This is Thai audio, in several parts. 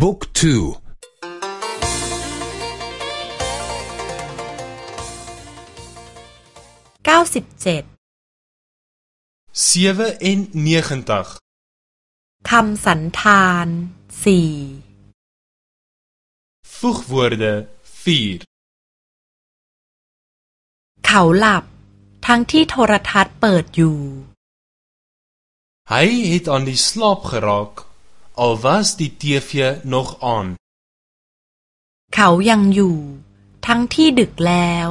บุ๊กทูเก้าสิบเจ็ดคำสันธานสี่ voegwoorde เขาหลับทั้งที่โทรทัศน์เปิดอยู่ Hy het aan die slaap geraak al was die TV nog aan เขายังอยู่ ทั้งที่ดึกแล้ว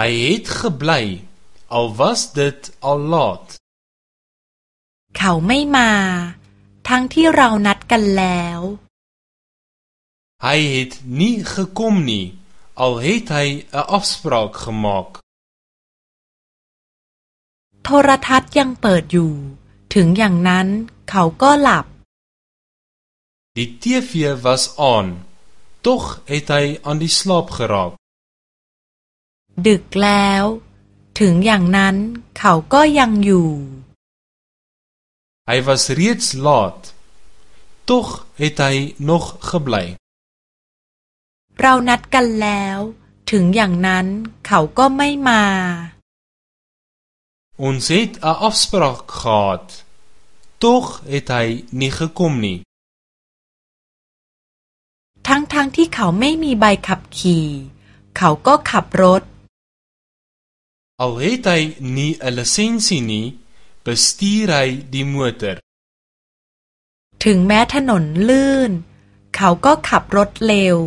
Hy het gebly al was dit al laat เขาไม่มา ทั้งที่เรานัดกันแล้ว Hy het nie gekom nie al het hy 'n afspraak gemaak โทรทัศน์ยังเปิดอยู่ ถึงอย่างนั้น เขาก็หลับ Die TV was aan tog het hy aan die slaap geraak ดึกแล้ว ถึงอย่างนั้นเขาก็ยังอยู่ Hy was reeds laat tog het hy nog gebly เรานัดกันแล้ว ถึงอย่างนั้นเขาก็ไม่มา Ons het 'n afspraak gehad tog het hy nie gekom nie ทั้งๆทที่เขาไม่มีใบขับขี่ เขาก็ขับรถ Al het hy nie 'n lisensie nie bestuur hy die motor ถึงแม้ถนนลื่น เขาก็ขับรถเร็ว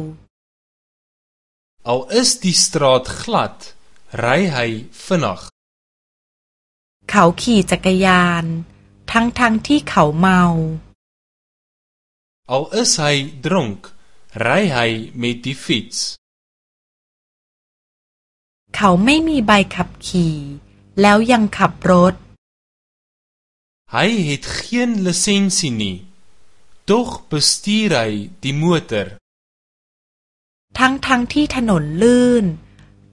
Al is die straat glad ry hy vinnig เขาขี่จักรยาน ทั้งๆทที่เขาเมา Al is hy dronk ry hy met die fiets เขาไม่มีใบขับขี่ แล้วยังขับรถ Hy het geen lisensie nie tog bestuur hy die motor ทั้งๆทที่ถนนลื่น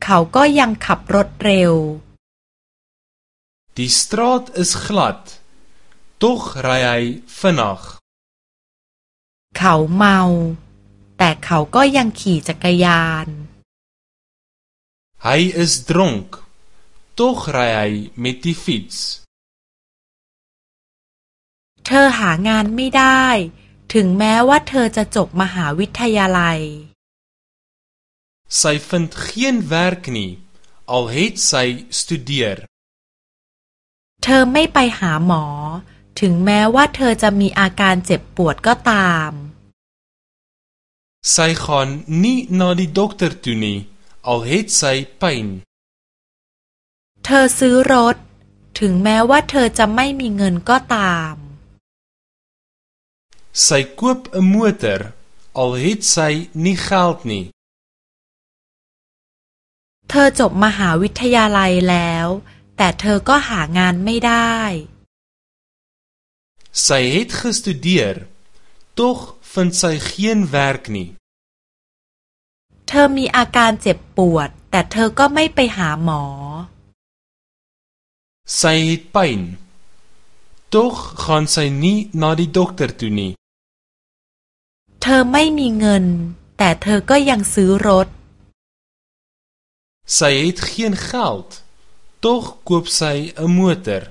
เขาก็ยังขับรถเร็ว Die straat is glad tog ry hy vinnig เขาเมา แต่เขาก็ยังขี่จักรยาน Hy is dronk tog ry hy met die fiets เธอหางานไม่ได้ ถึงแม้ว่าเธอจะจบมหาวิทยาลัย Sy vind geen werk nie al het sy studeer เธอไม่ไปหาหมอ ถึงแม้ว่าเธอจะมีอาการเจ็บปวดก็ตาม Sy gaan nie na die dokter toe nie al het sy pyn เธอซื้อรถ ถึงแม้ว่าเธอจะไม่มีเงินก็ตาม Sy koop 'n motor al het sy nie geld nie เธอจบมหาวิทยาลัยแล้ว แต่เธอก็หางานไม่ได้ Sy het gestudeer tog vind sy geen werk nie เธอมีอาการเจ็บปวด แต่เธอก็ไม่ไปหาหมอ Sy het pyn tog gaan sy nie na die dokter toe nie เธอไม่มีเงิน แต่เธอก็ยังซื้อรถ Sy het geen geld tog koop sy 'n motor